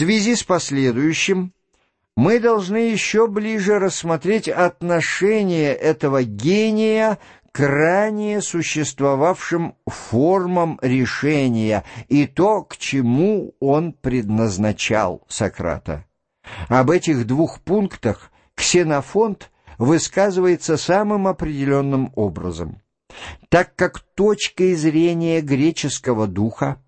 связи с последующим мы должны еще ближе рассмотреть отношение этого гения к ранее существовавшим формам решения и то, к чему он предназначал Сократа. Об этих двух пунктах Ксенофонт высказывается самым определенным образом. Так как точкой зрения греческого духа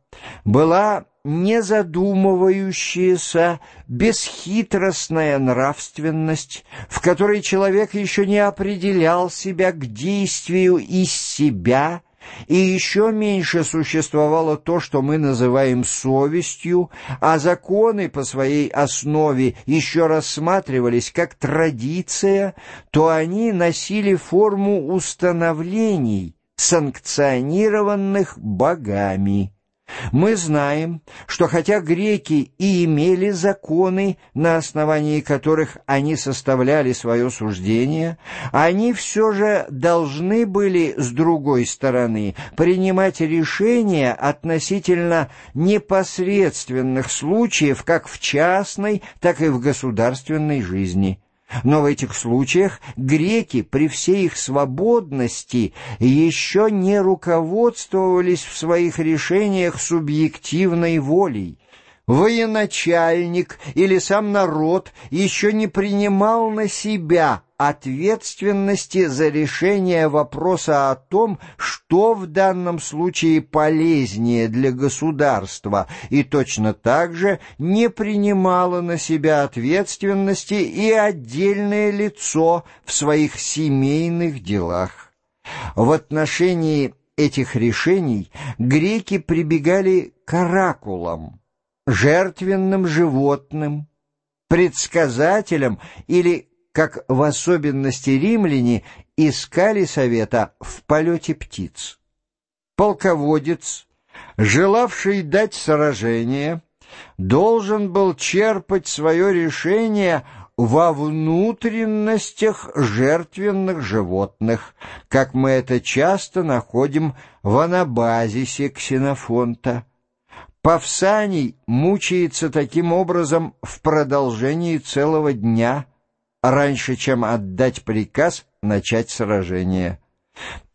была не задумывающаяся, бесхитростная нравственность, в которой человек еще не определял себя к действию из себя, и еще меньше существовало то, что мы называем совестью, а законы по своей основе еще рассматривались как традиция, то они носили форму установлений, санкционированных богами. Мы знаем, что хотя греки и имели законы, на основании которых они составляли свое суждение, они все же должны были, с другой стороны, принимать решения относительно непосредственных случаев как в частной, так и в государственной жизни. Но в этих случаях греки при всей их свободности еще не руководствовались в своих решениях субъективной волей, военачальник или сам народ еще не принимал на себя ответственности за решение вопроса о том, что в данном случае полезнее для государства, и точно так же не принимало на себя ответственности и отдельное лицо в своих семейных делах. В отношении этих решений греки прибегали к оракулам, жертвенным животным, предсказателям или, как в особенности римляне, искали совета в полете птиц. Полководец, желавший дать сражение, должен был черпать свое решение во внутренностях жертвенных животных, как мы это часто находим в анабазисе Ксенофонта. Павсаний мучается таким образом в продолжении целого дня, раньше, чем отдать приказ начать сражение.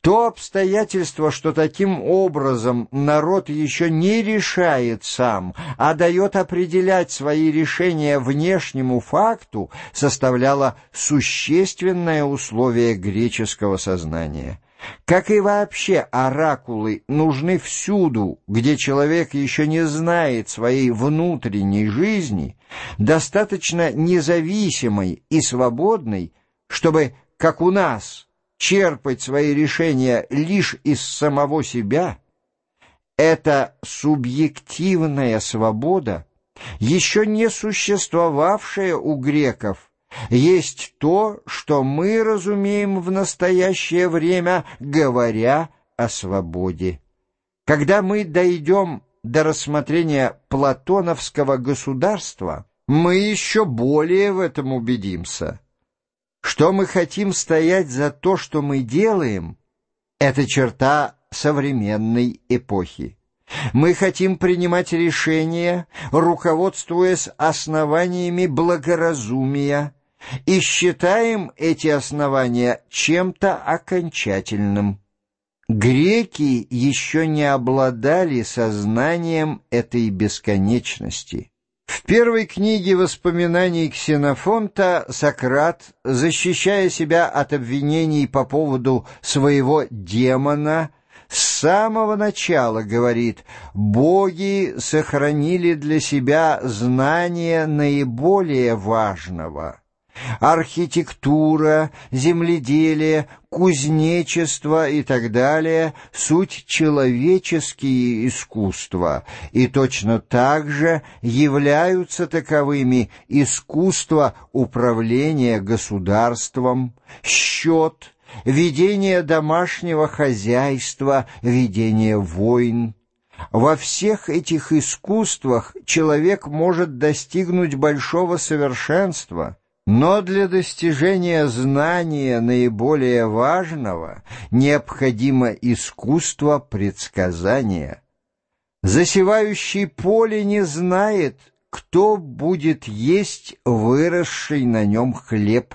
То обстоятельство, что таким образом народ еще не решает сам, а дает определять свои решения внешнему факту, составляло существенное условие греческого сознания. Как и вообще оракулы нужны всюду, где человек еще не знает своей внутренней жизни, достаточно независимой и свободной, чтобы, как у нас, черпать свои решения лишь из самого себя, эта субъективная свобода, еще не существовавшая у греков, есть то, что мы разумеем в настоящее время, говоря о свободе. Когда мы дойдем до рассмотрения платоновского государства, мы еще более в этом убедимся. Что мы хотим стоять за то, что мы делаем, это черта современной эпохи. Мы хотим принимать решения, руководствуясь основаниями благоразумия, и считаем эти основания чем-то окончательным. Греки еще не обладали сознанием этой бесконечности. В первой книге воспоминаний Ксенофонта Сократ, защищая себя от обвинений по поводу своего демона, с самого начала говорит, боги сохранили для себя знание наиболее важного — архитектура, земледелие, кузнечество и так далее — суть человеческие искусства, и точно так же являются таковыми искусство управления государством, счет, ведение домашнего хозяйства, ведение войн, во всех этих искусствах человек может достигнуть большого совершенства, но для достижения знания наиболее важного необходимо искусство предсказания. Засевающий поле не знает, кто будет есть выросший на нем хлеб.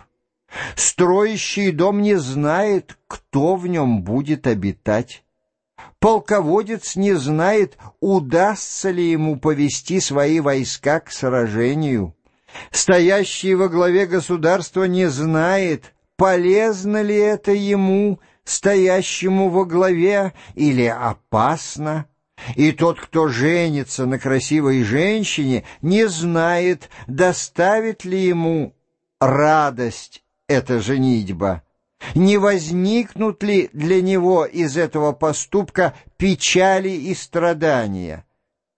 Строящий дом не знает, кто в нем будет обитать. Полководец не знает, удастся ли ему повести свои войска к сражению. Стоящий во главе государства не знает, полезно ли это ему, стоящему во главе, или опасно. И тот, кто женится на красивой женщине, не знает, доставит ли ему радость эта женитьба. Не возникнут ли для него из этого поступка печали и страдания?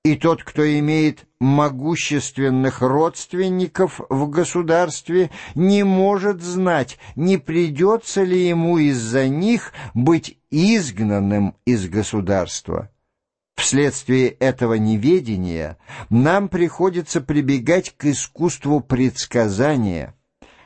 И тот, кто имеет могущественных родственников в государстве, не может знать, не придется ли ему из-за них быть изгнанным из государства. Вследствие этого неведения нам приходится прибегать к искусству предсказания.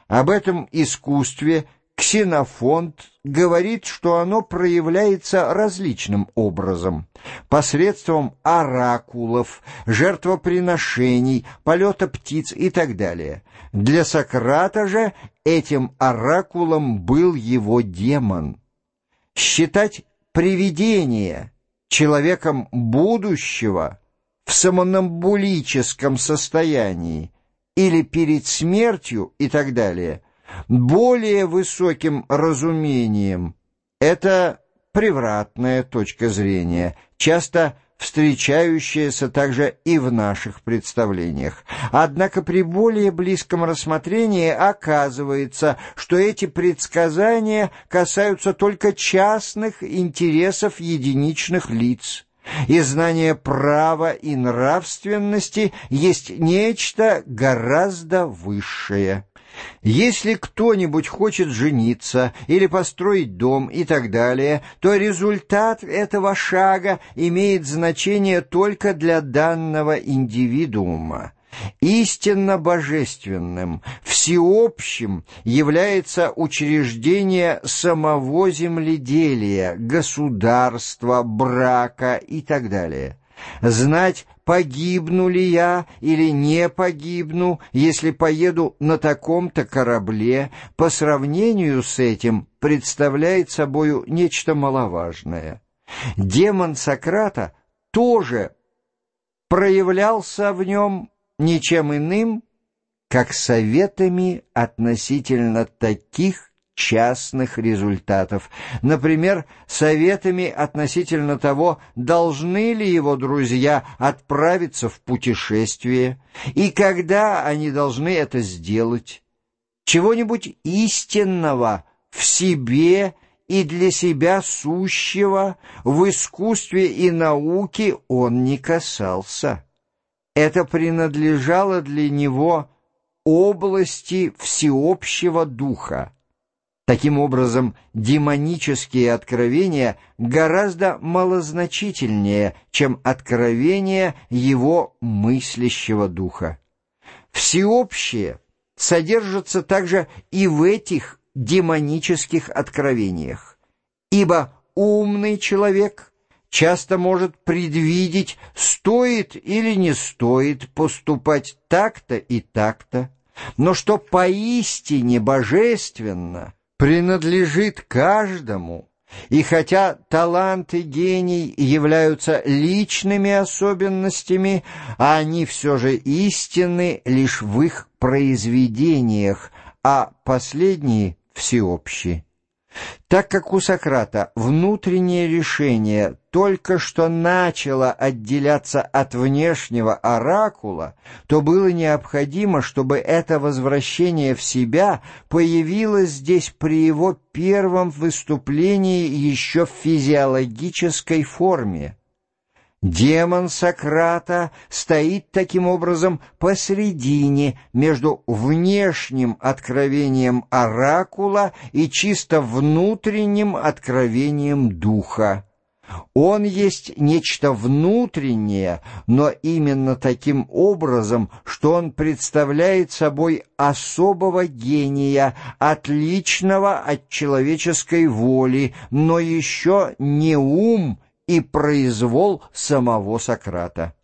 Об этом искусстве – Ксенофонт говорит, что оно проявляется различным образом. Посредством оракулов, жертвоприношений, полета птиц и так далее. Для Сократа же этим оракулом был его демон. Считать привидение человеком будущего в самонамбулическом состоянии или перед смертью и так далее – более высоким разумением. Это превратная точка зрения, часто встречающаяся также и в наших представлениях. Однако при более близком рассмотрении оказывается, что эти предсказания касаются только частных интересов единичных лиц и знание права и нравственности есть нечто гораздо высшее. Если кто-нибудь хочет жениться или построить дом и так далее, то результат этого шага имеет значение только для данного индивидуума. Истинно божественным, всеобщим является учреждение самого земледелия, государства, брака и так далее знать, погибну ли я или не погибну, если поеду на таком-то корабле, по сравнению с этим представляет собою нечто маловажное. Демон Сократа тоже проявлялся в нем ничем иным, как советами относительно таких частных результатов, например, советами относительно того, должны ли его друзья отправиться в путешествие и когда они должны это сделать. Чего-нибудь истинного в себе и для себя сущего в искусстве и науке он не касался. Это принадлежало для него области всеобщего духа. Таким образом, демонические откровения гораздо малозначительнее, чем откровения его мыслящего духа. Всеобщее содержится также и в этих демонических откровениях, ибо умный человек часто может предвидеть, стоит или не стоит поступать так-то и так-то, но что поистине божественно – принадлежит каждому, и хотя талант и гений являются личными особенностями, они все же истинны лишь в их произведениях, а последние — всеобщие. Так как у Сократа внутреннее решение только что начало отделяться от внешнего оракула, то было необходимо, чтобы это возвращение в себя появилось здесь при его первом выступлении еще в физиологической форме. Демон Сократа стоит таким образом посредине между внешним откровением оракула и чисто внутренним откровением духа. Он есть нечто внутреннее, но именно таким образом, что он представляет собой особого гения, отличного от человеческой воли, но еще не ум, и произвол самого Сократа.